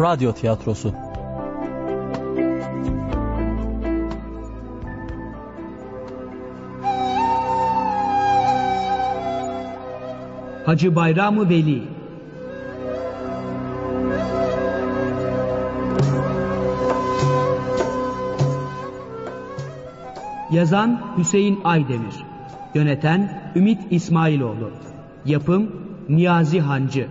Radyo Tiyatrosu. Hacı Bayramı Veli. Yazan Hüseyin Aydemir. Yöneten Ümit İsmailoğlu. Yapım Niyazi Hancı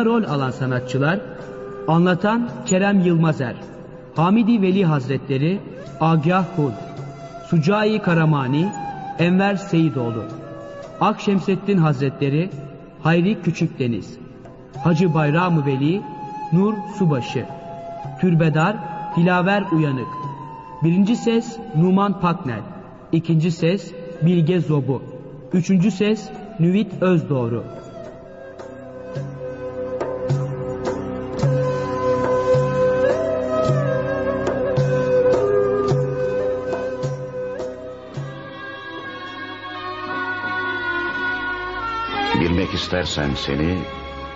Oyunda rol alan sanatçılar Anlatan Kerem Yılmazer Hamidi Veli Hazretleri Agah Hul Sucai Karamani Enver Seyidoğlu Akşemseddin Hazretleri Hayri Küçükdeniz Hacı Bayram Veli Nur Subaşı Türbedar Dilaver Uyanık Birinci ses Numan Pakner İkinci ses Bilge Zobu Üçüncü ses Nüvit Özdoğru Bilmek istersen seni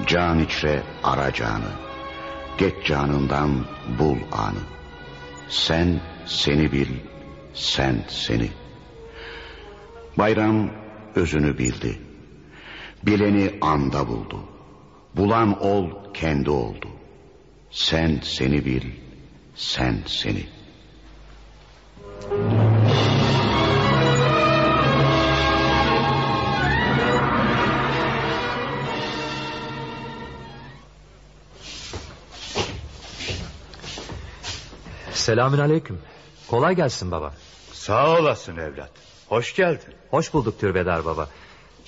can içre ara canı. Geç canından bul anı. Sen seni bil, sen seni. Bayram özünü bildi. Bileni anda buldu. Bulan ol kendi oldu. Sen seni bil, sen seni. Selamün aleyküm. Kolay gelsin baba. Sağ olasın evlat. Hoş geldin. Hoş bulduk Türbedar baba.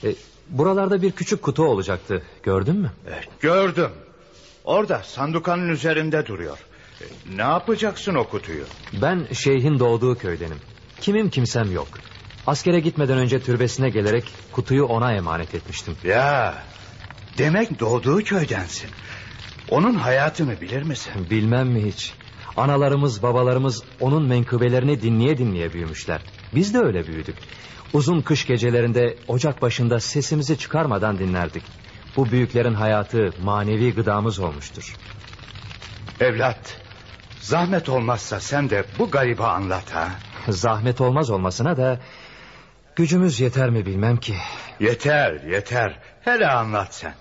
E, buralarda bir küçük kutu olacaktı. Gördün mü? E, gördüm. Orada sandukanın üzerinde duruyor. E, ne yapacaksın o kutuyu? Ben şeyhin doğduğu köydenim. Kimim kimsem yok. Askere gitmeden önce türbesine gelerek kutuyu ona emanet etmiştim. Ya demek doğduğu köydensin. Onun hayatını bilir misin? Bilmem mi hiç. Analarımız babalarımız onun menkıbelerini dinleye dinleye büyümüşler. Biz de öyle büyüdük. Uzun kış gecelerinde ocak başında sesimizi çıkarmadan dinlerdik. Bu büyüklerin hayatı manevi gıdamız olmuştur. Evlat zahmet olmazsa sen de bu garibi anlat ha. Zahmet olmaz olmasına da gücümüz yeter mi bilmem ki. Yeter yeter hele anlat sen.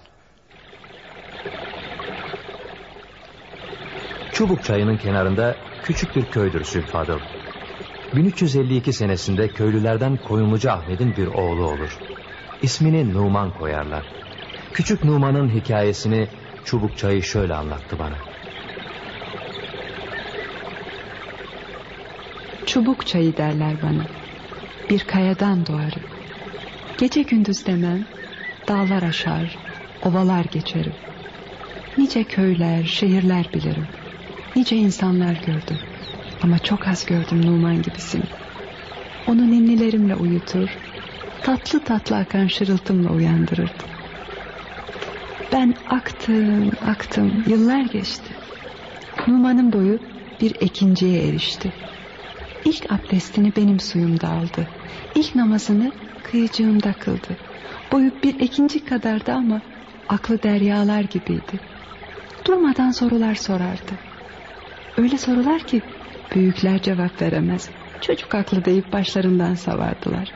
Çubuk çayının kenarında küçük bir köydür Sülfadıl. 1352 senesinde köylülerden Koyunlucu Ahmet'in bir oğlu olur. İsmini Numan koyarlar. Küçük Numan'ın hikayesini Çubuk Çayı şöyle anlattı bana. Çubuk çayı derler bana. Bir kayadan doğarım. Gece gündüz demem, dağlar aşar, ovalar geçerim. Nice köyler, şehirler bilirim. Nice insanlar gördüm. Ama çok az gördüm Numan gibisini. Onu ninnilerimle uyutur, tatlı tatlı akan şırıltımla uyandırırdım. Ben aktım, aktım, yıllar geçti. Numan'ın boyu bir ekinciye erişti. İlk abdestini benim suyumda aldı. İlk namazını kıyıcığımda kıldı. Boyu bir ikinci kadardı ama aklı deryalar gibiydi. Durmadan sorular sorardı. Öyle sorular ki büyükler cevap veremez. Çocuk aklı deyip başlarından savardılar.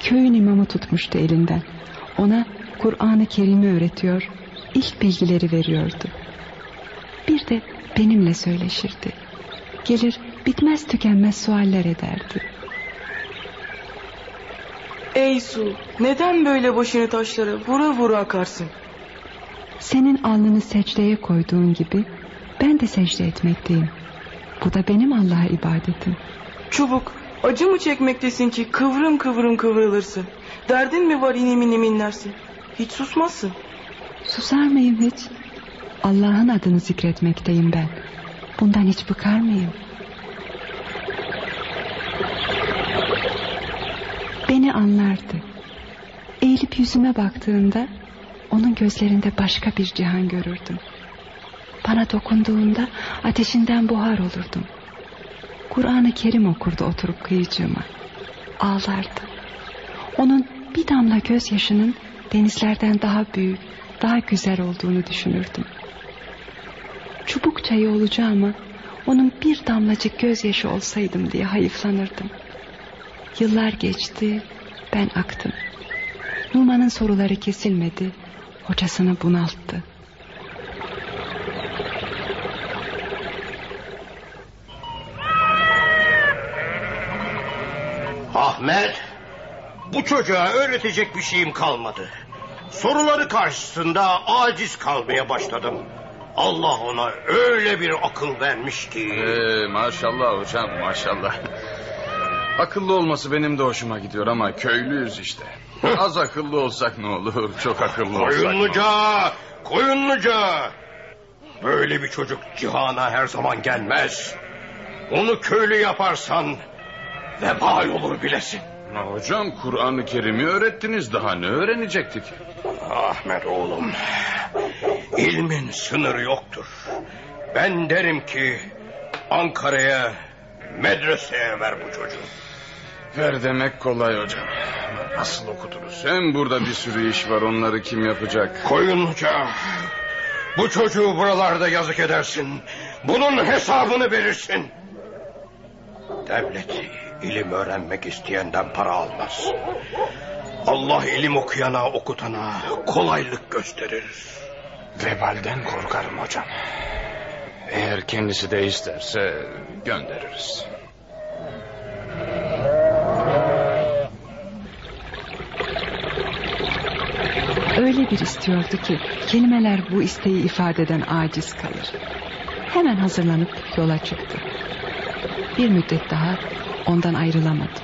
Köyün imamı tutmuştu elinden. Ona Kur'an-ı Kerim'i öğretiyor, ilk bilgileri veriyordu. Bir de benimle söyleşirdi. Gelir bitmez tükenmez sualler ederdi. Ey su neden böyle başını taşlara vura vura akarsın? Senin alnını secdeye koyduğun gibi ben de secde etmekteyim. Bu da benim Allah'a ibadetim. Çubuk acı mı çekmektesin ki kıvrım kıvrım kıvrılırsın? Derdin mi var inim inim inlersin? Hiç susmazsın. Susar mıyım hiç? Allah'ın adını zikretmekteyim ben. Bundan hiç bıkar mıyım? Beni anlardı. Eğilip yüzüme baktığında onun gözlerinde başka bir cihan görürdüm. Bana dokunduğunda ateşinden buhar olurdum. Kur'an-ı Kerim okurdu oturup kıyıcığıma. ağlardı. Onun bir damla gözyaşının denizlerden daha büyük, daha güzel olduğunu düşünürdüm. Çubuk çayı olacağıma onun bir damlacık gözyaşı olsaydım diye hayıflanırdım. Yıllar geçti, ben aktım. Numan'ın soruları kesilmedi, hocasını bunalttı. Ahmet, bu çocuğa öğretecek bir şeyim kalmadı. Soruları karşısında aciz kalmaya başladım. Allah ona öyle bir akıl vermiş ki. Ee, maşallah hocam maşallah. Akıllı olması benim de hoşuma gidiyor ama köylüyüz işte. Az akıllı olsak ne olur, çok akıllı olsak. Koyunluca, koyunluca. Böyle bir çocuk cihana her zaman gelmez. Onu köylü yaparsan vebal olur bilesin. Hocam Kur'an-ı Kerim'i öğrettiniz daha ne öğrenecektik? Ahmet oğlum, ilmin sınırı yoktur. Ben derim ki Ankara'ya, medreseye ver bu çocuğu. Ver demek kolay hocam. Nasıl okuturuz? Hem burada bir sürü iş var onları kim yapacak? Koyunluca, bu çocuğu buralarda yazık edersin. Bunun hesabını verirsin. Devlet ilim öğrenmek isteyenden para almaz. Allah ilim okuyana okutana kolaylık gösterir. Vebalden korkarım hocam. Eğer kendisi de isterse göndeririz. Öyle bir istiyordu ki kelimeler bu isteği ifadeden aciz kalır. Hemen hazırlanıp yola çıktı. Bir müddet daha ondan ayrılamadım.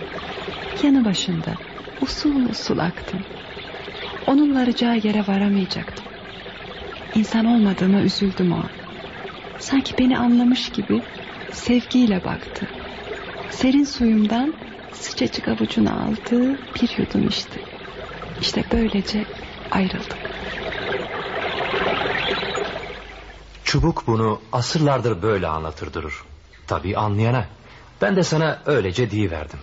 Yanı başında usul usul aktım. Onun varacağı yere varamayacaktım. İnsan olmadığıma üzüldüm o an. Sanki beni anlamış gibi sevgiyle baktı. Serin suyumdan sıcacık avucuna aldı bir yudum içti. İşte böylece ayrıldık. Çubuk bunu asırlardır böyle anlatır durur. Tabii anlayana. Ben de sana öylece verdim.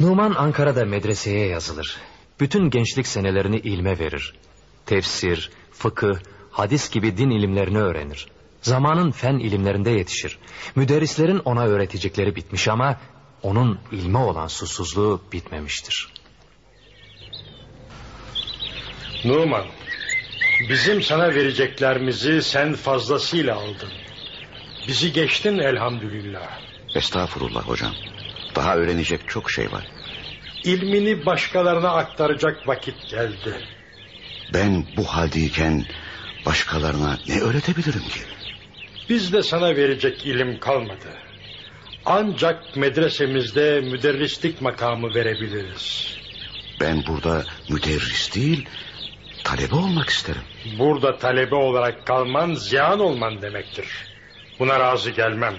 Numan Ankara'da medreseye yazılır. Bütün gençlik senelerini ilme verir. Tefsir, fıkıh, hadis gibi din ilimlerini öğrenir. Zamanın fen ilimlerinde yetişir. Müderrislerin ona öğretecekleri bitmiş ama onun ilme olan susuzluğu bitmemiştir. Numan, bizim sana vereceklerimizi sen fazlasıyla aldın. Bizi geçtin elhamdülillah. Estağfurullah hocam. Daha öğrenecek çok şey var. İlmini başkalarına aktaracak vakit geldi. Ben bu haldeyken başkalarına ne öğretebilirim ki? Bizde sana verecek ilim kalmadı. Ancak medresemizde müderrislik makamı verebiliriz. Ben burada müderris değil, talebe olmak isterim. Burada talebe olarak kalman ziyan olman demektir. Buna razı gelmem.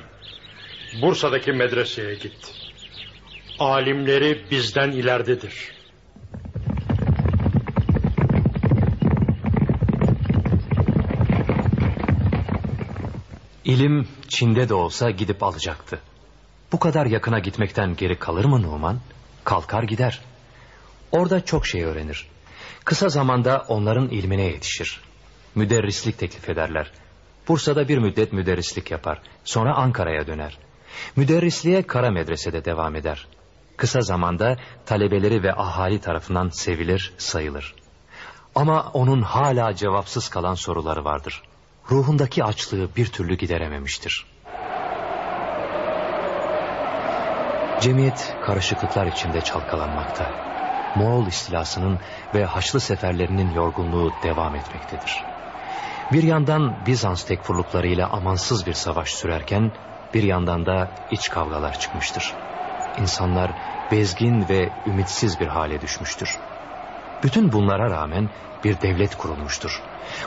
Bursa'daki medreseye git. Alimleri bizden ileridedir. İlim Çin'de de olsa gidip alacaktı. Bu kadar yakına gitmekten geri kalır mı Numan? Kalkar gider. Orada çok şey öğrenir. Kısa zamanda onların ilmine yetişir. Müderrislik teklif ederler. Bursa'da bir müddet müderrislik yapar. Sonra Ankara'ya döner. Müderrisliğe Kara Medrese'de devam eder. Kısa zamanda talebeleri ve ahali tarafından sevilir, sayılır. Ama onun hala cevapsız kalan soruları vardır. Ruhundaki açlığı bir türlü giderememiştir. Cemiyet karışıklıklar içinde çalkalanmakta. Moğol istilasının ve Haçlı seferlerinin yorgunluğu devam etmektedir. Bir yandan Bizans tekfurluklarıyla amansız bir savaş sürerken bir yandan da iç kavgalar çıkmıştır. İnsanlar bezgin ve ümitsiz bir hale düşmüştür. Bütün bunlara rağmen bir devlet kurulmuştur.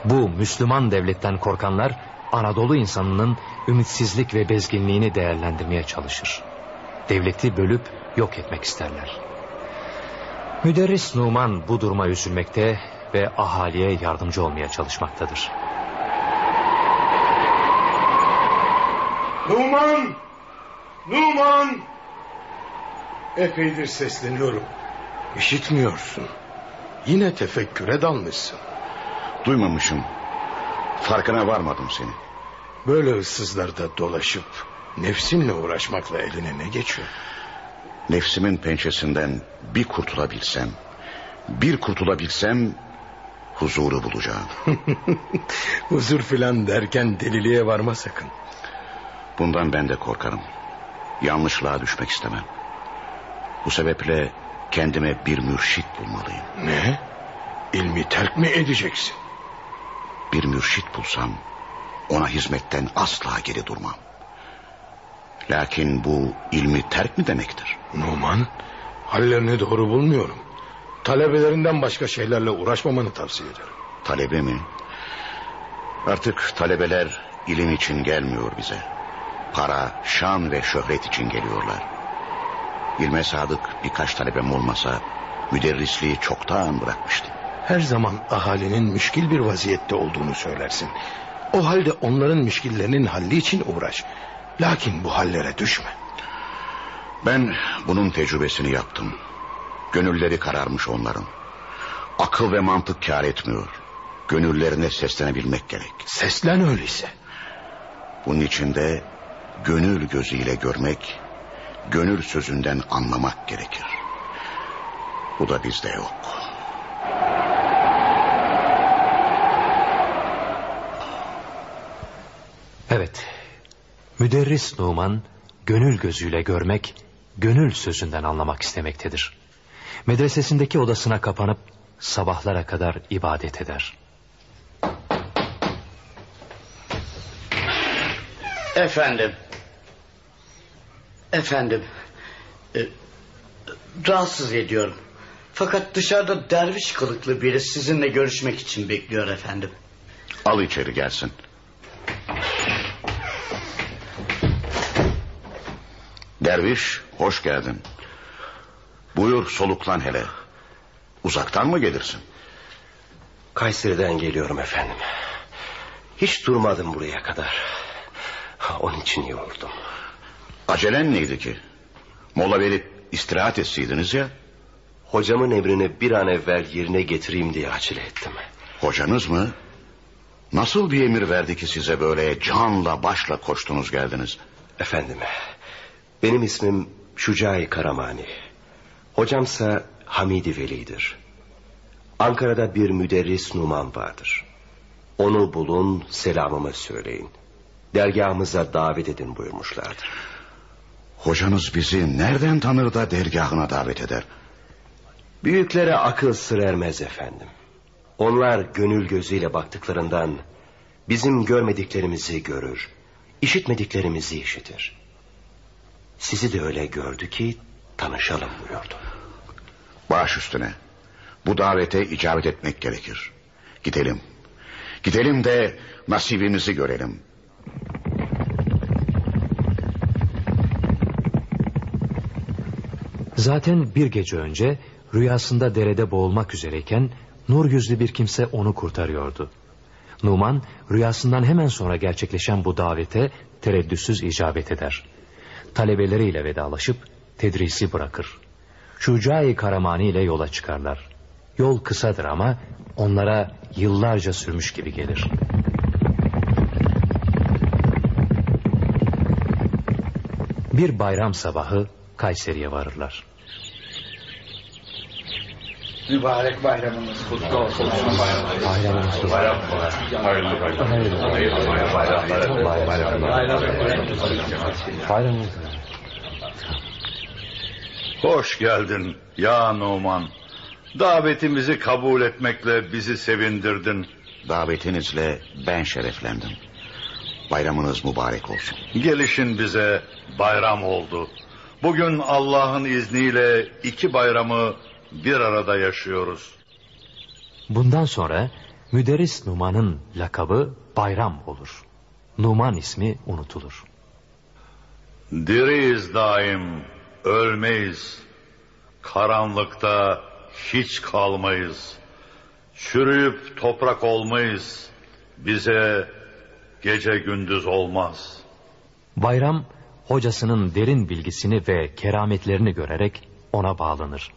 Bu Müslüman devletten korkanlar Anadolu insanının ümitsizlik ve bezginliğini değerlendirmeye çalışır. Devleti bölüp yok etmek isterler. Müderris Numan bu duruma üzülmekte ve ahaliye yardımcı olmaya çalışmaktadır. Numan! Numan! Epeydir sesleniyorum. İşitmiyorsun. Yine tefekküre dalmışsın. Duymamışım. Farkına varmadım seni. Böyle ıssızlarda dolaşıp nefsinle uğraşmakla eline ne geçiyor? Nefsimin pençesinden bir kurtulabilsem, bir kurtulabilsem huzuru bulacağım. Huzur filan derken deliliğe varma sakın. Bundan ben de korkarım. Yanlışlığa düşmek istemem. Bu sebeple kendime bir mürşit bulmalıyım. Ne? İlmi terk mi edeceksin? Bir mürşit bulsam ona hizmetten asla geri durmam. Lakin bu ilmi terk mi demektir? Numan, hallerini doğru bulmuyorum. Talebelerinden başka şeylerle uğraşmamanı tavsiye ederim. Talebe mi? Artık talebeler ilim için gelmiyor bize. Para, şan ve şöhret için geliyorlar. İlme sadık birkaç talebem olmasa müderrisliği çoktan bırakmıştım. Her zaman ahalinin müşkil bir vaziyette olduğunu söylersin. O halde onların müşkillerinin halli için uğraş. Lakin bu hallere düşme. Ben bunun tecrübesini yaptım. Gönülleri kararmış onların. Akıl ve mantık kar etmiyor. Gönüllerine seslenebilmek gerek. Seslen öyleyse. Bunun için de gönül gözüyle görmek, gönül sözünden anlamak gerekir. Bu da bizde yok. Evet. Müderris Numan gönül gözüyle görmek, gönül sözünden anlamak istemektedir. Medresesindeki odasına kapanıp sabahlara kadar ibadet eder. Efendim. Efendim. E, rahatsız ediyorum. Fakat dışarıda derviş kılıklı biri sizinle görüşmek için bekliyor efendim. Al içeri gelsin. Derviş hoş geldin. Buyur soluklan hele. Uzaktan mı gelirsin? Kayseri'den geliyorum efendim. Hiç durmadım buraya kadar. Onun için yoruldum. Acelen neydi ki? Mola verip istirahat etseydiniz ya. Hocamın emrini bir an evvel yerine getireyim diye acele ettim. Hocanız mı? Nasıl bir emir verdi ki size böyle canla başla koştunuz geldiniz? Efendim, benim ismim Şucai Karamani. Hocamsa Hamidi Veli'dir. Ankara'da bir müderris Numan vardır. Onu bulun, selamımı söyleyin. Dergahımıza davet edin buyurmuşlardır. Hocanız bizi nereden tanır da dergahına davet eder? Büyüklere akıl sır ermez efendim. Onlar gönül gözüyle baktıklarından bizim görmediklerimizi görür, işitmediklerimizi işitir. Sizi de öyle gördü ki tanışalım buyurdu. Baş üstüne. Bu davete icabet etmek gerekir. Gidelim. Gidelim de nasibimizi görelim. Zaten bir gece önce rüyasında derede boğulmak üzereyken nur yüzlü bir kimse onu kurtarıyordu. Numan rüyasından hemen sonra gerçekleşen bu davete tereddütsüz icabet eder. Talebeleriyle vedalaşıp tedrisi bırakır. Şucai Karamani ile yola çıkarlar. Yol kısadır ama onlara yıllarca sürmüş gibi gelir. Bir bayram sabahı Kayseri'ye varırlar. Mübarek bayramınız kutlu olsun. Bayramınız kutlu Bayram Hayırlı bayram. Hayırlı bayramlar. Hoş geldin ya Numan. Davetimizi kabul etmekle bizi sevindirdin. Davetinizle ben şereflendim. Bayramınız mübarek olsun. Gelişin bize bayram oldu. Bugün Allah'ın izniyle iki bayramı bir arada yaşıyoruz. Bundan sonra Müderris Numan'ın lakabı Bayram olur. Numan ismi unutulur. Diriyiz daim, ölmeyiz. Karanlıkta hiç kalmayız. Çürüyüp toprak olmayız. Bize gece gündüz olmaz. Bayram hocasının derin bilgisini ve kerametlerini görerek ona bağlanır.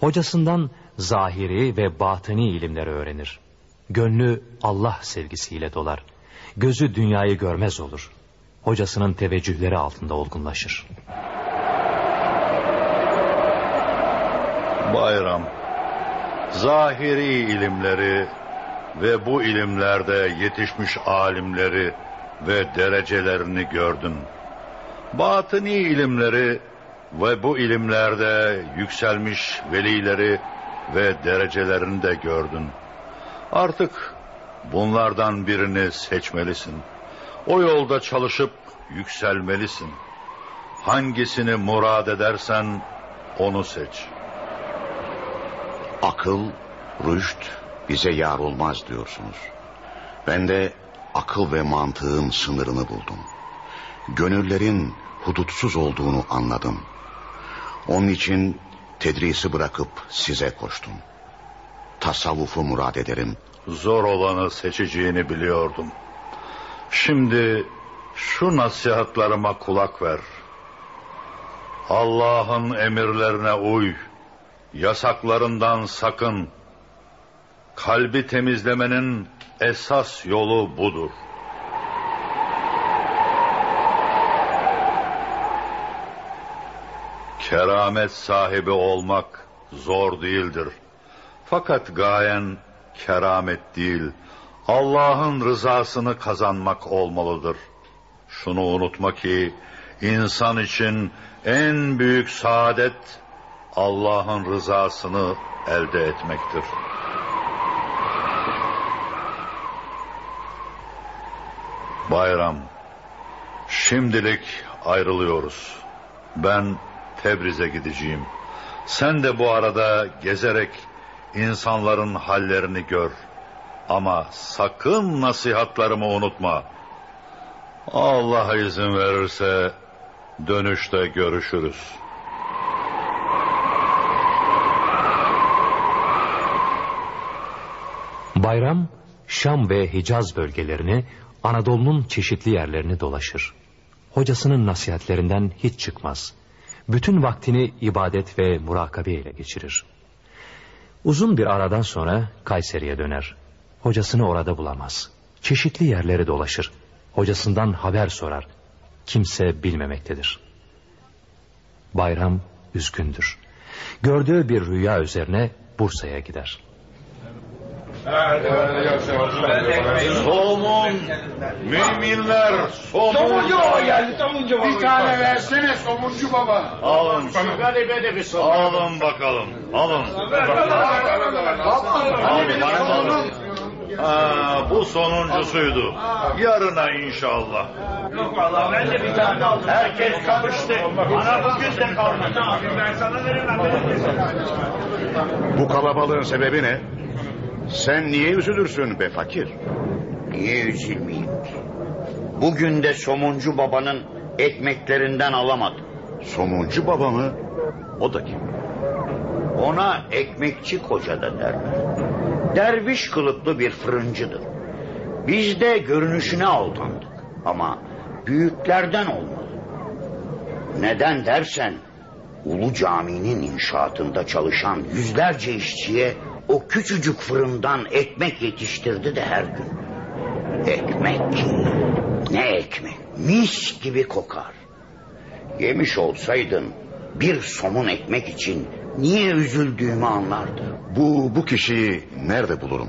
Hocasından zahiri ve batini ilimleri öğrenir. Gönlü Allah sevgisiyle dolar. Gözü dünyayı görmez olur. Hocasının teveccühleri altında olgunlaşır. Bayram, zahiri ilimleri ve bu ilimlerde yetişmiş alimleri ve derecelerini gördün. Batıni ilimleri ve bu ilimlerde yükselmiş velileri ve derecelerini de gördün. Artık bunlardan birini seçmelisin. O yolda çalışıp yükselmelisin. Hangisini murad edersen onu seç. Akıl, rüşt bize yar olmaz diyorsunuz. Ben de akıl ve mantığın sınırını buldum. Gönüllerin hudutsuz olduğunu anladım. Onun için tedrisi bırakıp size koştum. Tasavvufu murad ederim. Zor olanı seçeceğini biliyordum. Şimdi şu nasihatlarıma kulak ver. Allah'ın emirlerine uy. Yasaklarından sakın. Kalbi temizlemenin esas yolu budur. Keramet sahibi olmak zor değildir. Fakat gayen keramet değil, Allah'ın rızasını kazanmak olmalıdır. Şunu unutma ki insan için en büyük saadet Allah'ın rızasını elde etmektir. Bayram, şimdilik ayrılıyoruz. Ben Tebriz'e gideceğim. Sen de bu arada gezerek insanların hallerini gör. Ama sakın nasihatlarımı unutma. Allah izin verirse dönüşte görüşürüz. Bayram, Şam ve Hicaz bölgelerini, Anadolu'nun çeşitli yerlerini dolaşır. Hocasının nasihatlerinden hiç çıkmaz. Bütün vaktini ibadet ve murakabe ile geçirir. Uzun bir aradan sonra Kayseri'ye döner. Hocasını orada bulamaz. Çeşitli yerleri dolaşır. Hocasından haber sorar. Kimse bilmemektedir. Bayram üzgündür. Gördüğü bir rüya üzerine Bursa'ya gider. Somun, müminler, somun. Somuncu baba geldi, somuncu baba. Bir tane versene somuncu baba. Alın. Garibe bir somun. Alın bakalım, alın. Alın, alın. Ha, bu sonuncusuydu. Yarına inşallah. Yok valla ben de bir tane aldım. Herkes kapıştı. Bana bugün de kalmadı. Ben sana veremem. Bu kalabalığın sebebi ne? Sen niye üzülürsün be fakir? Niye üzülmeyeyim ki? Bugün de somuncu babanın ekmeklerinden alamadım. Somuncu baba mı? O da kim? Ona ekmekçi koca da derler. Derviş kılıklı bir fırıncıdır. Biz de görünüşüne aldandık. Ama büyüklerden olmalı. Neden dersen Ulu Cami'nin inşaatında çalışan yüzlerce işçiye o küçücük fırından ekmek yetiştirdi de her gün. Ekmek. Ne ekmek? Mis gibi kokar. Yemiş olsaydın bir somun ekmek için niye üzüldüğümü anlardı. Bu, bu kişiyi nerede bulurum?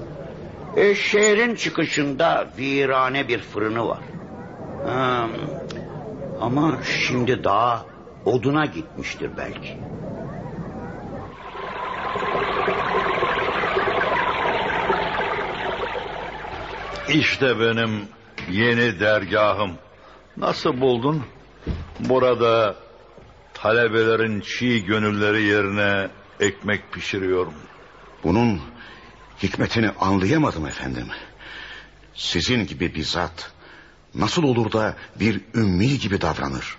E, şehrin çıkışında virane bir fırını var. Hmm, ama şimdi daha oduna gitmiştir belki. İşte benim yeni dergahım. Nasıl buldun? Burada talebelerin çiğ gönülleri yerine ekmek pişiriyorum. Bunun hikmetini anlayamadım efendim. Sizin gibi bir zat nasıl olur da bir ümmi gibi davranır?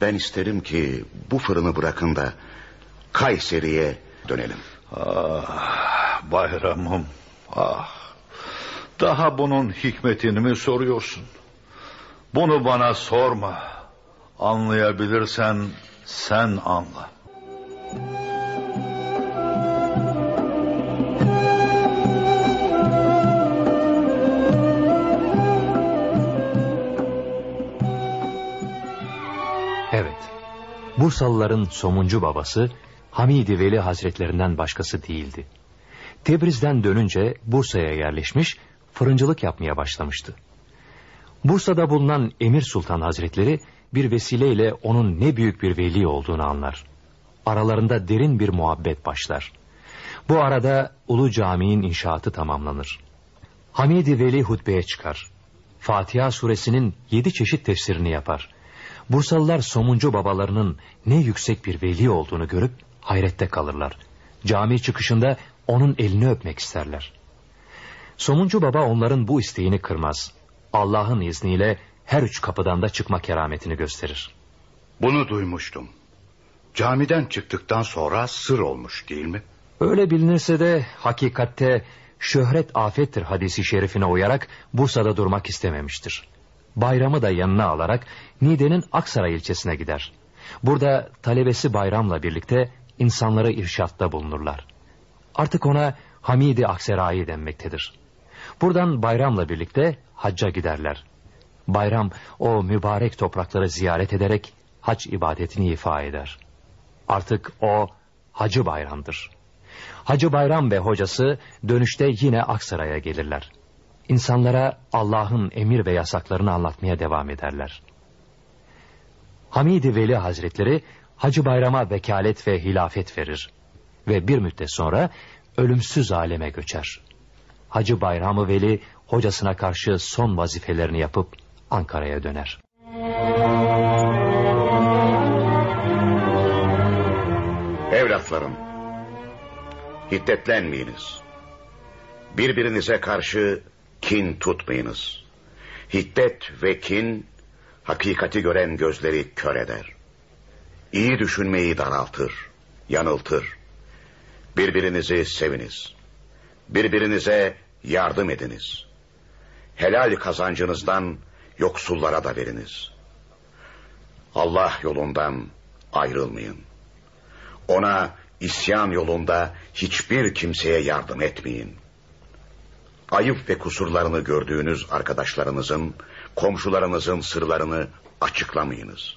Ben isterim ki bu fırını bırakın da Kayseri'ye dönelim. Ah bayramım ah. Daha bunun hikmetini mi soruyorsun? Bunu bana sorma. Anlayabilirsen sen anla. Evet, Bursalıların somuncu babası Hamidi Veli Hazretlerinden başkası değildi. Tebriz'den dönünce Bursa'ya yerleşmiş, fırıncılık yapmaya başlamıştı. Bursa'da bulunan Emir Sultan Hazretleri bir vesileyle onun ne büyük bir veli olduğunu anlar. Aralarında derin bir muhabbet başlar. Bu arada Ulu Cami'nin inşaatı tamamlanır. Hamidi Veli hutbeye çıkar. Fatiha suresinin yedi çeşit tefsirini yapar. Bursalılar somuncu babalarının ne yüksek bir veli olduğunu görüp hayrette kalırlar. Cami çıkışında onun elini öpmek isterler. Somuncu baba onların bu isteğini kırmaz. Allah'ın izniyle her üç kapıdan da çıkma kerametini gösterir. Bunu duymuştum. Camiden çıktıktan sonra sır olmuş değil mi? Öyle bilinirse de hakikatte şöhret afettir hadisi şerifine uyarak Bursa'da durmak istememiştir. Bayramı da yanına alarak Niğde'nin Aksaray ilçesine gider. Burada talebesi Bayram'la birlikte insanlara irşatta bulunurlar. Artık ona Hamidi Akserai denmektedir. Buradan Bayram'la birlikte hacca giderler. Bayram o mübarek toprakları ziyaret ederek hac ibadetini ifa eder. Artık o Hacı Bayram'dır. Hacı Bayram ve hocası dönüşte yine Aksaray'a gelirler. İnsanlara Allah'ın emir ve yasaklarını anlatmaya devam ederler. Hamidi Veli Hazretleri Hacı Bayram'a vekalet ve hilafet verir ve bir müddet sonra ölümsüz aleme göçer. Hacı Bayramı Veli hocasına karşı son vazifelerini yapıp Ankara'ya döner. Evlatlarım, hiddetlenmeyiniz. Birbirinize karşı kin tutmayınız. Hiddet ve kin, hakikati gören gözleri kör eder. İyi düşünmeyi daraltır, yanıltır. Birbirinizi seviniz. Birbirinize yardım ediniz. Helal kazancınızdan yoksullara da veriniz. Allah yolundan ayrılmayın. Ona isyan yolunda hiçbir kimseye yardım etmeyin. Ayıp ve kusurlarını gördüğünüz arkadaşlarınızın, komşularınızın sırlarını açıklamayınız.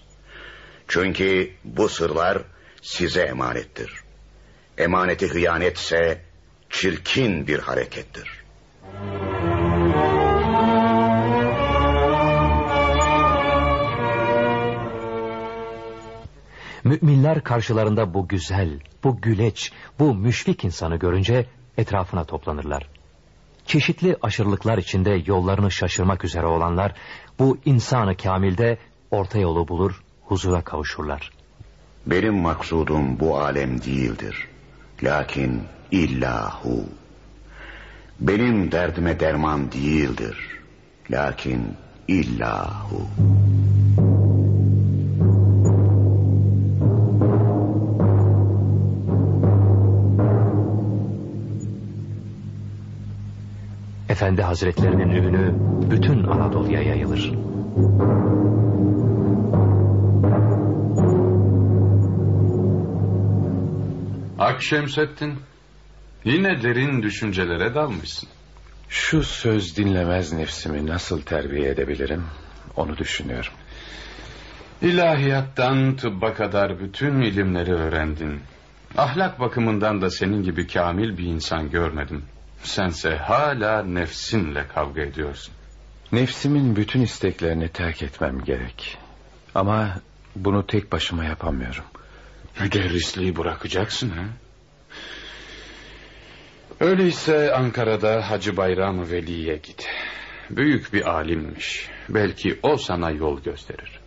Çünkü bu sırlar size emanettir. Emaneti hıyanetse çirkin bir harekettir. Müminler karşılarında bu güzel, bu güleç, bu müşfik insanı görünce etrafına toplanırlar. Çeşitli aşırılıklar içinde yollarını şaşırmak üzere olanlar bu insanı kamilde orta yolu bulur, huzura kavuşurlar. Benim maksudum bu alem değildir. Lakin illahu. Benim derdime derman değildir. Lakin illahu. Efendi Hazretlerinin ünü bütün Anadolu'ya yayılır. Akşemseddin, yine derin düşüncelere dalmışsın. Şu söz dinlemez nefsimi nasıl terbiye edebilirim onu düşünüyorum. İlahiyattan tıbba kadar bütün ilimleri öğrendin. Ahlak bakımından da senin gibi kamil bir insan görmedim. Sense hala nefsinle kavga ediyorsun. Nefsimin bütün isteklerini terk etmem gerek. Ama bunu tek başıma yapamıyorum. Müderrisliği bırakacaksın ha? Öyleyse Ankara'da Hacı Bayram Veli'ye git. Büyük bir alimmiş. Belki o sana yol gösterir.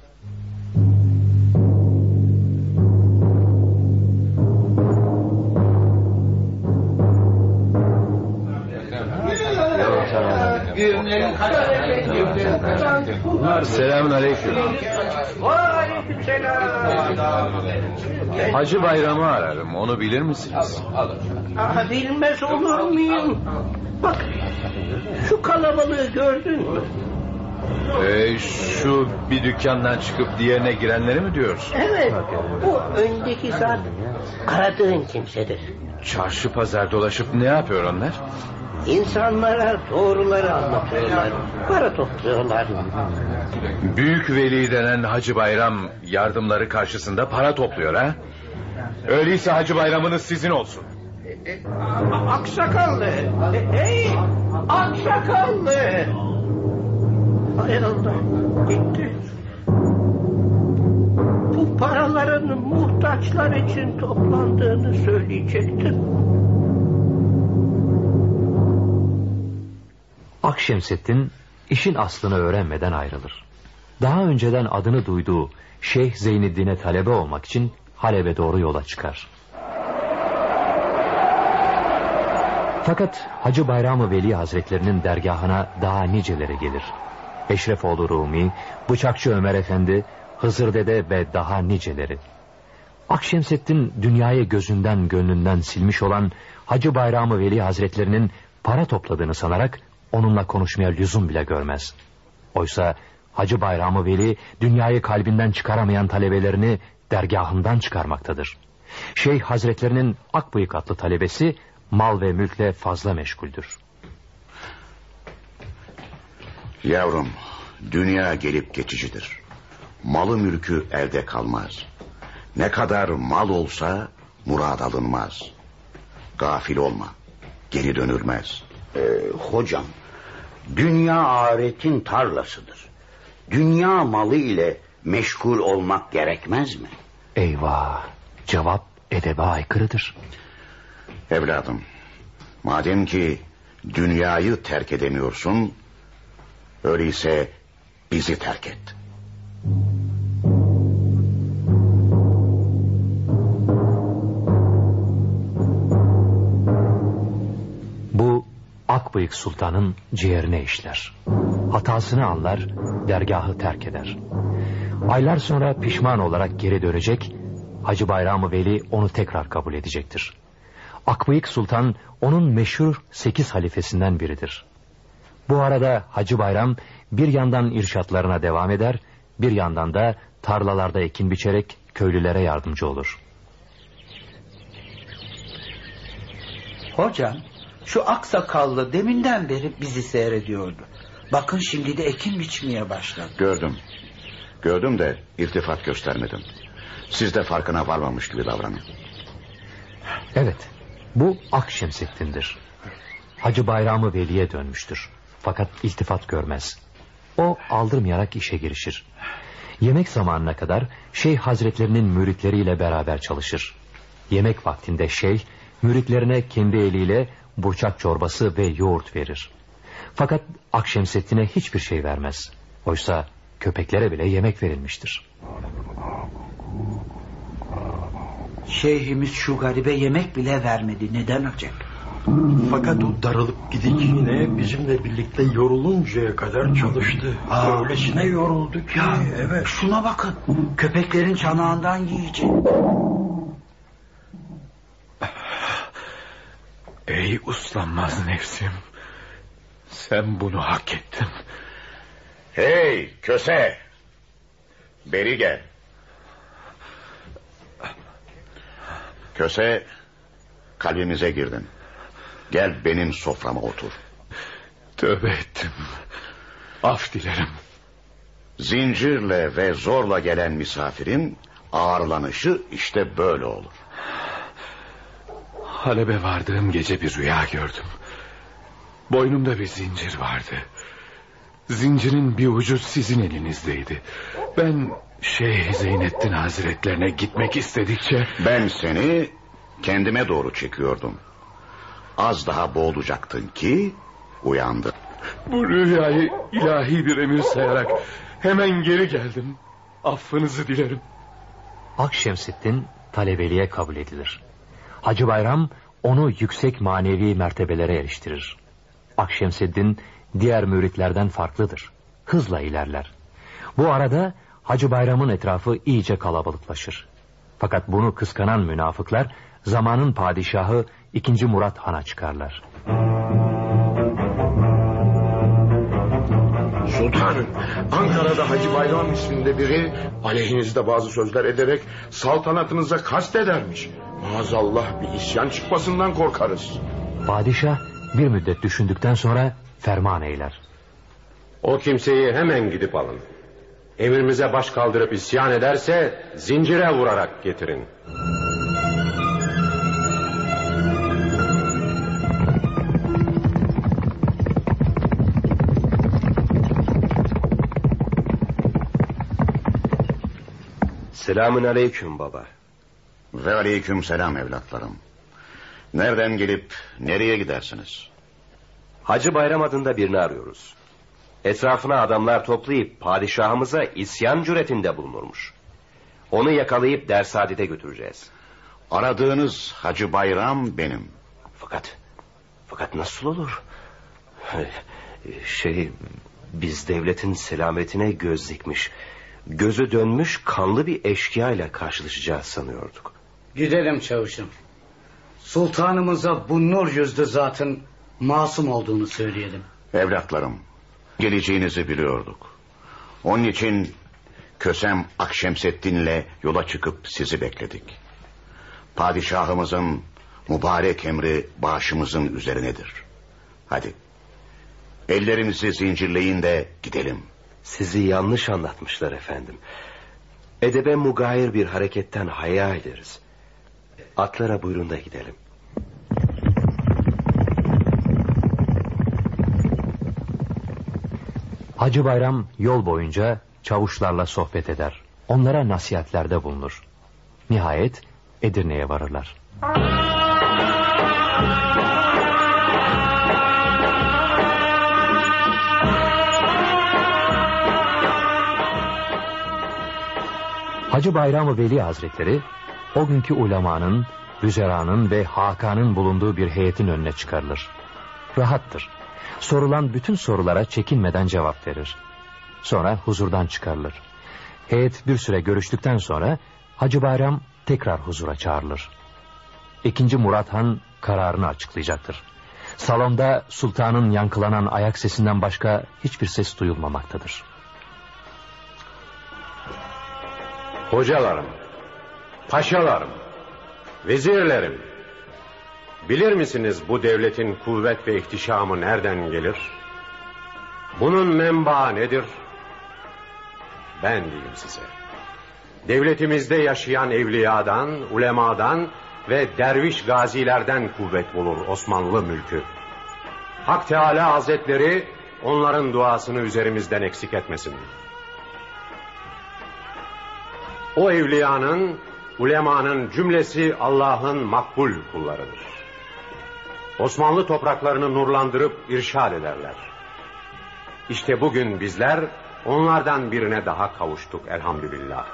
Selamun aleyküm. Hacı Bayram'ı ararım. Onu bilir misiniz? Aha, bilmez olur muyum? Bak şu kalabalığı gördün mü? Ee, şu bir dükkandan çıkıp diğerine girenleri mi diyorsun? Evet. Bu öndeki zat aradığın kimsedir. Çarşı pazar dolaşıp ne yapıyor onlar? İnsanlara doğruları anlatıyorlar. Para topluyorlar. Büyük Veli denen Hacı Bayram yardımları karşısında para topluyor ha? Öyleyse Hacı Bayramınız sizin olsun. Aksakallı. Hey! Aksakallı. Hay Allah. Gitti. Bu paraların muhtaçlar için toplandığını söyleyecektim. Akşemseddin işin aslını öğrenmeden ayrılır. Daha önceden adını duyduğu Şeyh Zeyniddin'e talebe olmak için Halep'e doğru yola çıkar. Fakat Hacı Bayram-ı Veli Hazretlerinin dergahına daha niceleri gelir. Eşrefoğlu Rumi, Bıçakçı Ömer Efendi, Hızır Dede ve daha niceleri. Akşemseddin dünyayı gözünden gönlünden silmiş olan Hacı Bayram-ı Veli Hazretlerinin para topladığını sanarak onunla konuşmaya lüzum bile görmez. Oysa Hacı Bayram-ı Veli dünyayı kalbinden çıkaramayan talebelerini dergahından çıkarmaktadır. Şeyh Hazretlerinin Akbıyık adlı talebesi mal ve mülkle fazla meşguldür. Yavrum, dünya gelip geçicidir. Malı mülkü elde kalmaz. Ne kadar mal olsa murad alınmaz. Gafil olma, geri dönülmez. Ee, hocam, dünya ahiretin tarlasıdır. Dünya malı ile meşgul olmak gerekmez mi? Eyvah, cevap edebe aykırıdır. Evladım, madem ki dünyayı terk edemiyorsun, öyleyse bizi terk et. Akbıyık Sultan'ın ciğerine işler. Hatasını anlar, dergahı terk eder. Aylar sonra pişman olarak geri dönecek, Hacı Bayram-ı Veli onu tekrar kabul edecektir. Akbıyık Sultan onun meşhur sekiz halifesinden biridir. Bu arada Hacı Bayram bir yandan irşatlarına devam eder, bir yandan da tarlalarda ekin biçerek köylülere yardımcı olur. Hocam şu aksakallı deminden beri bizi seyrediyordu. Bakın şimdi de ekin biçmeye başladı. Gördüm. Gördüm de iltifat göstermedim. Siz de farkına varmamış gibi davranın. Evet, bu Akşemseddin'dir. Hacı Bayramı Veli'ye dönmüştür. Fakat iltifat görmez. O aldırmayarak işe girişir. Yemek zamanına kadar Şeyh Hazretlerinin müritleriyle beraber çalışır. Yemek vaktinde Şeyh, müritlerine kendi eliyle burçak çorbası ve yoğurt verir. Fakat Akşemseddin'e hiçbir şey vermez. Oysa köpeklere bile yemek verilmiştir. Şeyhimiz şu garibe yemek bile vermedi. Neden acaba? Fakat o darılıp gideceğine bizimle birlikte yoruluncaya kadar çalıştı. Aa. Öylesine yoruldu ki. Ya evet. Şuna bakın. Köpeklerin çanağından yiyecek. Ey uslanmaz nefsim. Sen bunu hak ettin. Hey köse! Beri gel. Köse, kalbimize girdin. Gel benim soframa otur. Tövbe ettim. Af dilerim. Zincirle ve zorla gelen misafirin ağırlanışı işte böyle olur. Halep'e vardığım gece bir rüya gördüm. Boynumda bir zincir vardı. Zincirin bir ucu sizin elinizdeydi. Ben Şeyh Zeynettin Hazretlerine gitmek istedikçe... Ben seni kendime doğru çekiyordum. Az daha boğulacaktın ki uyandın. Bu rüyayı ilahi bir emir sayarak hemen geri geldim. Affınızı dilerim. Akşemseddin talebeliğe kabul edilir. Hacı Bayram onu yüksek manevi mertebelere eriştirir. Akşemseddin diğer müritlerden farklıdır. Hızla ilerler. Bu arada Hacı Bayram'ın etrafı iyice kalabalıklaşır. Fakat bunu kıskanan münafıklar zamanın padişahı 2. Murat Han'a çıkarlar. Sultanım, Ankara'da Hacı Bayram isminde biri aleyhinizde bazı sözler ederek saltanatınıza kast edermiş. Maazallah bir isyan çıkmasından korkarız. Padişah bir müddet düşündükten sonra ferman eyler. O kimseyi hemen gidip alın. Emrimize baş kaldırıp isyan ederse zincire vurarak getirin. Selamün aleyküm baba. Ve aleyküm selam evlatlarım. Nereden gelip nereye gidersiniz? Hacı Bayram adında birini arıyoruz. Etrafına adamlar toplayıp padişahımıza isyan cüretinde bulunurmuş. Onu yakalayıp Dersadide götüreceğiz. Aradığınız Hacı Bayram benim. Fakat, fakat nasıl olur? Şey, biz devletin selametine göz dikmiş, gözü dönmüş kanlı bir eşkıya ile karşılaşacağız sanıyorduk. Gidelim çavuşum. Sultanımıza bu nur yüzlü zatın masum olduğunu söyleyelim. Evlatlarım, geleceğinizi biliyorduk. Onun için Kösem Akşemseddin'le yola çıkıp sizi bekledik. Padişahımızın mübarek emri başımızın üzerinedir. Hadi, ellerimizi zincirleyin de gidelim. Sizi yanlış anlatmışlar efendim. Edebe mugayir bir hareketten haya ederiz. Atlara buyurun da gidelim. Hacı Bayram yol boyunca çavuşlarla sohbet eder. Onlara nasihatlerde bulunur. Nihayet Edirne'ye varırlar. Hacı Bayram Veli Hazretleri o günkü ulemanın, Büzera'nın ve Hakan'ın bulunduğu bir heyetin önüne çıkarılır. Rahattır. Sorulan bütün sorulara çekinmeden cevap verir. Sonra huzurdan çıkarılır. Heyet bir süre görüştükten sonra Hacı Bayram tekrar huzura çağrılır. İkinci Murat Han kararını açıklayacaktır. Salonda sultanın yankılanan ayak sesinden başka hiçbir ses duyulmamaktadır. Hocalarım, paşalarım, vezirlerim. Bilir misiniz bu devletin kuvvet ve ihtişamı nereden gelir? Bunun menbaı nedir? Ben diyeyim size. Devletimizde yaşayan evliyadan, ulemadan ve derviş gazilerden kuvvet bulur Osmanlı mülkü. Hak Teala Hazretleri onların duasını üzerimizden eksik etmesin. O evliyanın, ulemanın cümlesi Allah'ın makbul kullarıdır. Osmanlı topraklarını nurlandırıp irşad ederler. İşte bugün bizler onlardan birine daha kavuştuk elhamdülillah.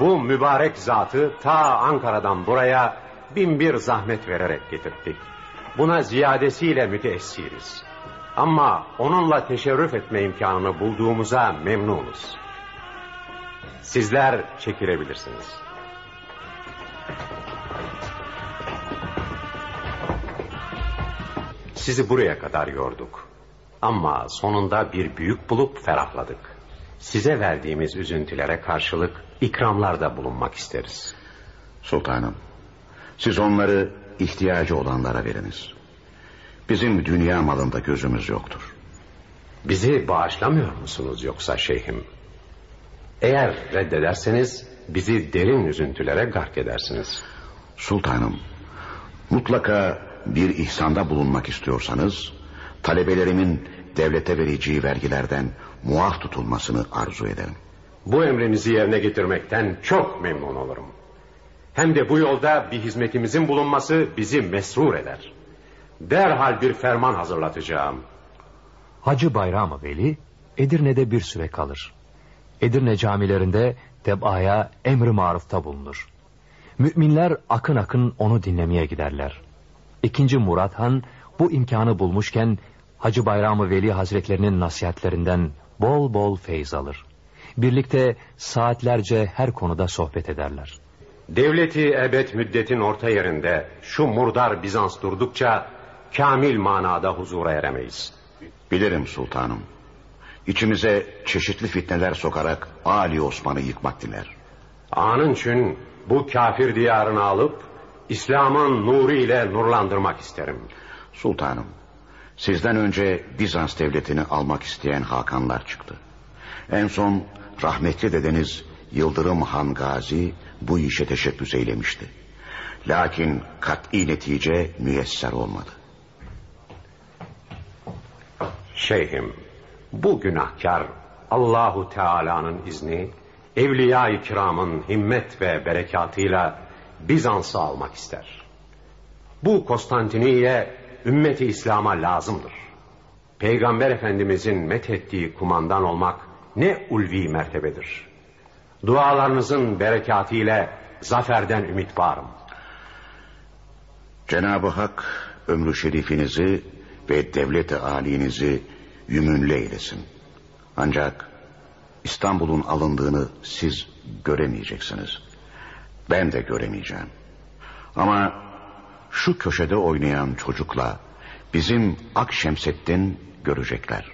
Bu mübarek zatı ta Ankara'dan buraya bin bir zahmet vererek getirdik. Buna ziyadesiyle müteessiriz. Ama onunla teşerrüf etme imkanını bulduğumuza memnunuz. Sizler çekilebilirsiniz. Sizi buraya kadar yorduk. Ama sonunda bir büyük bulup ferahladık. Size verdiğimiz üzüntülere karşılık ikramlarda bulunmak isteriz. Sultanım, siz onları ihtiyacı olanlara veriniz. Bizim dünya malında gözümüz yoktur. Bizi bağışlamıyor musunuz yoksa şeyhim? Eğer reddederseniz bizi derin üzüntülere gark edersiniz. Sultanım, mutlaka bir ihsanda bulunmak istiyorsanız... ...talebelerimin devlete vereceği vergilerden muaf tutulmasını arzu ederim. Bu emrinizi yerine getirmekten çok memnun olurum. Hem de bu yolda bir hizmetimizin bulunması bizi mesrur eder. Derhal bir ferman hazırlatacağım. Hacı Bayram Veli Edirne'de bir süre kalır. Edirne camilerinde tebaya emri marufta bulunur. Müminler akın akın onu dinlemeye giderler. İkinci Murat Han bu imkanı bulmuşken Hacı Bayram Veli Hazretlerinin nasihatlerinden bol bol feyz alır. Birlikte saatlerce her konuda sohbet ederler. Devleti ebed müddetin orta yerinde şu murdar Bizans durdukça kamil manada huzura eremeyiz. Bilirim sultanım. İçimize çeşitli fitneler sokarak Ali Osman'ı yıkmak diler. Anın için bu kafir diyarını alıp İslam'ın nuru ile nurlandırmak isterim. Sultanım, sizden önce Bizans devletini almak isteyen Hakanlar çıktı. En son rahmetli dedeniz Yıldırım Han Gazi bu işe teşebbüs eylemişti. Lakin kat'i netice müyesser olmadı. Şeyhim, bu günahkar Allahu Teala'nın izni, evliya-i kiramın himmet ve berekatıyla Bizans'ı almak ister. Bu Konstantiniye ümmeti İslam'a lazımdır. Peygamber Efendimizin methettiği kumandan olmak ne ulvi mertebedir. Dualarınızın berekatıyla zaferden ümit varım. Cenab-ı Hak ömrü şerifinizi ve devlet-i alinizi yümünlü eylesin. Ancak İstanbul'un alındığını siz göremeyeceksiniz. Ben de göremeyeceğim. Ama şu köşede oynayan çocukla bizim Akşemseddin görecekler.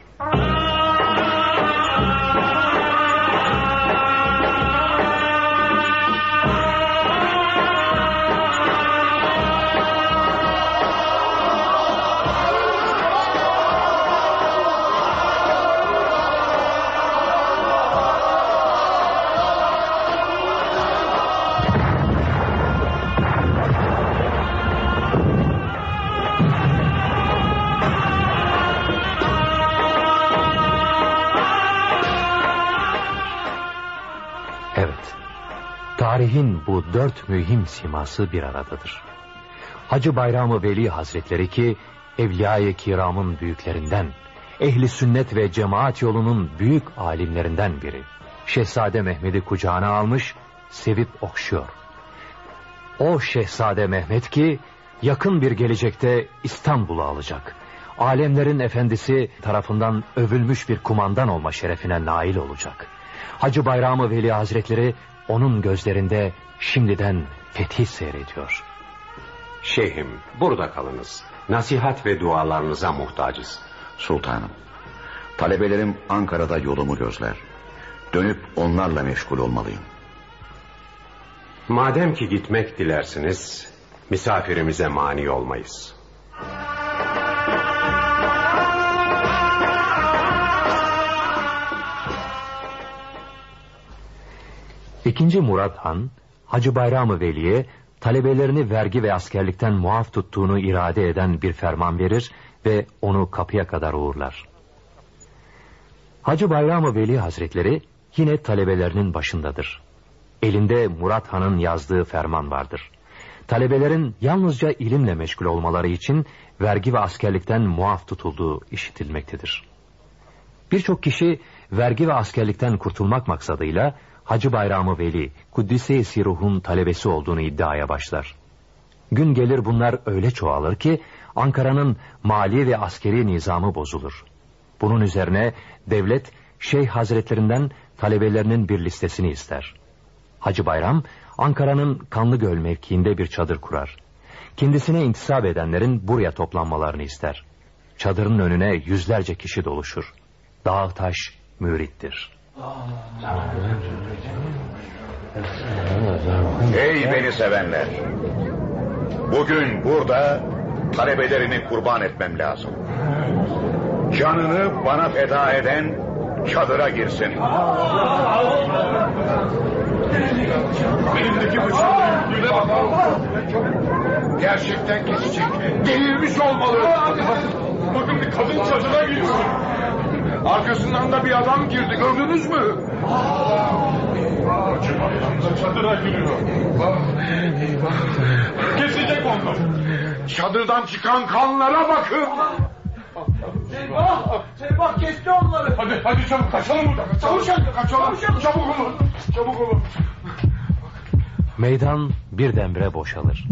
Tarihin bu dört mühim siması bir aradadır. Hacı Bayramı Veli Hazretleri ki Evliya-i Kiram'ın büyüklerinden, ehli sünnet ve cemaat yolunun büyük alimlerinden biri. Şehzade Mehmet'i kucağına almış, sevip okşuyor. O Şehzade Mehmet ki yakın bir gelecekte İstanbul'u alacak. Alemlerin efendisi tarafından övülmüş bir kumandan olma şerefine nail olacak. Hacı Bayramı Veli Hazretleri onun gözlerinde şimdiden fetih seyrediyor. Şeyhim, burada kalınız. Nasihat ve dualarınıza muhtacız. Sultanım, talebelerim Ankara'da yolumu gözler. Dönüp onlarla meşgul olmalıyım. Madem ki gitmek dilersiniz, misafirimize mani olmayız. İkinci Murat Han, Hacı Bayramı Veli'ye talebelerini vergi ve askerlikten muaf tuttuğunu irade eden bir ferman verir ve onu kapıya kadar uğurlar. Hacı Bayramı Veli Hazretleri yine talebelerinin başındadır. Elinde Murat Han'ın yazdığı ferman vardır. Talebelerin yalnızca ilimle meşgul olmaları için vergi ve askerlikten muaf tutulduğu işitilmektedir. Birçok kişi vergi ve askerlikten kurtulmak maksadıyla Hacı Bayramı Veli, Kuddise-i Ruh'un talebesi olduğunu iddiaya başlar. Gün gelir bunlar öyle çoğalır ki Ankara'nın mali ve askeri nizamı bozulur. Bunun üzerine devlet Şeyh Hazretlerinden talebelerinin bir listesini ister. Hacı Bayram Ankara'nın Kanlıgöl mevkiinde bir çadır kurar. Kendisine intisap edenlerin buraya toplanmalarını ister. Çadırın önüne yüzlerce kişi doluşur. Dağ taş mürittir. Ey beni sevenler! Bugün burada talebelerini kurban etmem lazım. Canını bana feda eden çadıra girsin. Elimdeki bıçağın. Gerçekten kesecek. Delirmiş olmalı. Bakın bir kadın çadıra giriyor. Arkasından da bir adam girdi. Gördünüz mü? Çadıra giriyor. Kesecek onu. Çadırdan çıkan kanlara bakın. Eyvah! Eyvah kesti onları. Hadi hadi çabuk kaçalım buradan. Çabuk kaçalım. Çabuk olun. Çabuk olun. Meydan birdenbire boşalır.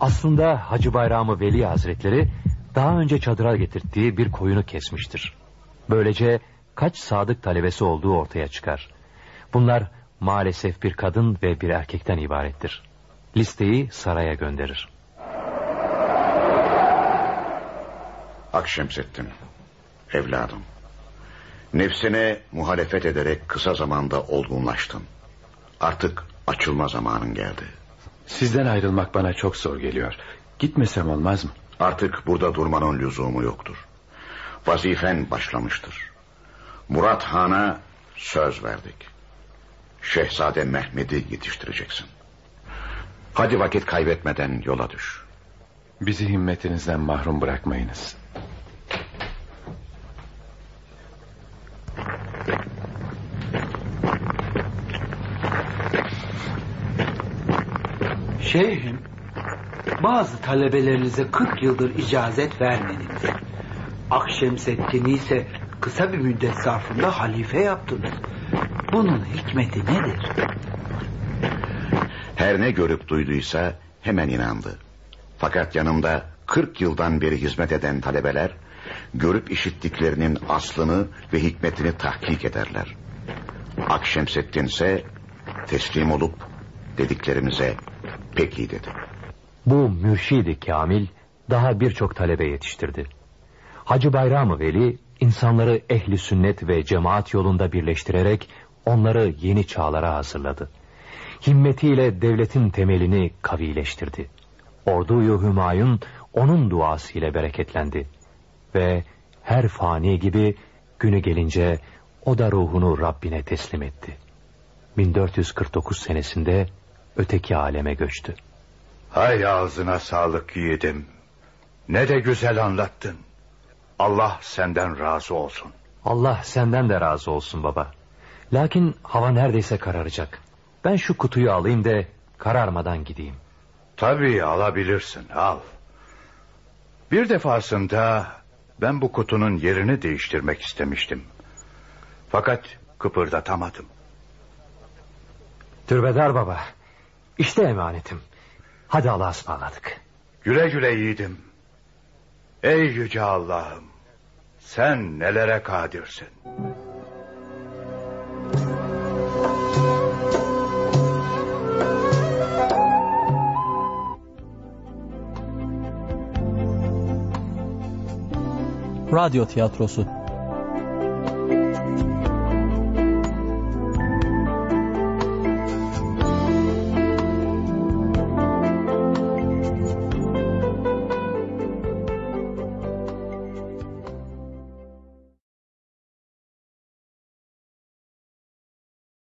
Aslında Hacı Bayramı Veli Hazretleri daha önce çadıra getirttiği bir koyunu kesmiştir. Böylece kaç sadık talebesi olduğu ortaya çıkar. Bunlar maalesef bir kadın ve bir erkekten ibarettir. Listeyi saraya gönderir. Akşemseddin, evladım. Nefsine muhalefet ederek kısa zamanda olgunlaştın. Artık açılma zamanın geldi. Sizden ayrılmak bana çok zor geliyor. Gitmesem olmaz mı? Artık burada durmanın lüzumu yoktur. Vazifen başlamıştır. Murat Han'a söz verdik. Şehzade Mehmet'i yetiştireceksin. Hadi vakit kaybetmeden yola düş. Bizi himmetinizden mahrum bırakmayınız. Şeyhim, bazı talebelerinize 40 yıldır icazet vermediniz. Akşemseddin'i ise kısa bir müddet zarfında halife yaptınız. Bunun hikmeti nedir? Her ne görüp duyduysa hemen inandı. Fakat yanımda 40 yıldan beri hizmet eden talebeler görüp işittiklerinin aslını ve hikmetini tahkik ederler. Akşemseddin ise teslim olup dediklerimize peki dedi. Bu mürşidi Kamil daha birçok talebe yetiştirdi. Hacı Bayram Veli insanları ehli sünnet ve cemaat yolunda birleştirerek onları yeni çağlara hazırladı. Himmetiyle devletin temelini kavileştirdi. Orduyu Hümayun onun duasıyla bereketlendi. Ve her fani gibi günü gelince o da ruhunu Rabbine teslim etti. 1449 senesinde öteki aleme göçtü. Hay ağzına sağlık yiğidim. Ne de güzel anlattın. Allah senden razı olsun. Allah senden de razı olsun baba. Lakin hava neredeyse kararacak. Ben şu kutuyu alayım da kararmadan gideyim. Tabii alabilirsin al. Bir defasında ben bu kutunun yerini değiştirmek istemiştim. Fakat kıpırdatamadım. Türbedar baba. İşte emanetim. Hadi Allah'a ısmarladık. Güle güle yiğidim. Ey yüce Allah'ım. Sen nelere kadirsin. Radyo tiyatrosu